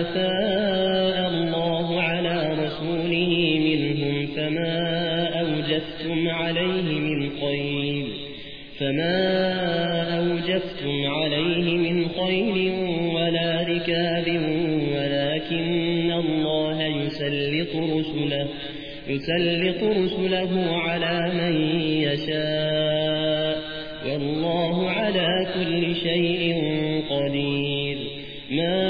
أفاء الله على رسوله منهم فما أوجفتم عليه من خير فما أوجفتم عليه من خير ولا ركاب ولكن الله يسلط رسله يسلط رسله على من يشاء والله على كل شيء قدير ما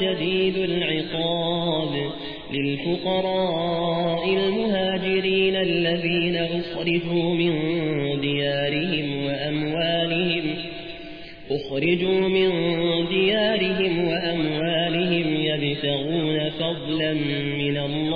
شديد العقاب للفقراء المهاجرين الذين أخرجوا من ديارهم وأموالهم أخرجوا من ديارهم وأموالهم يبتغون فضلا من الله.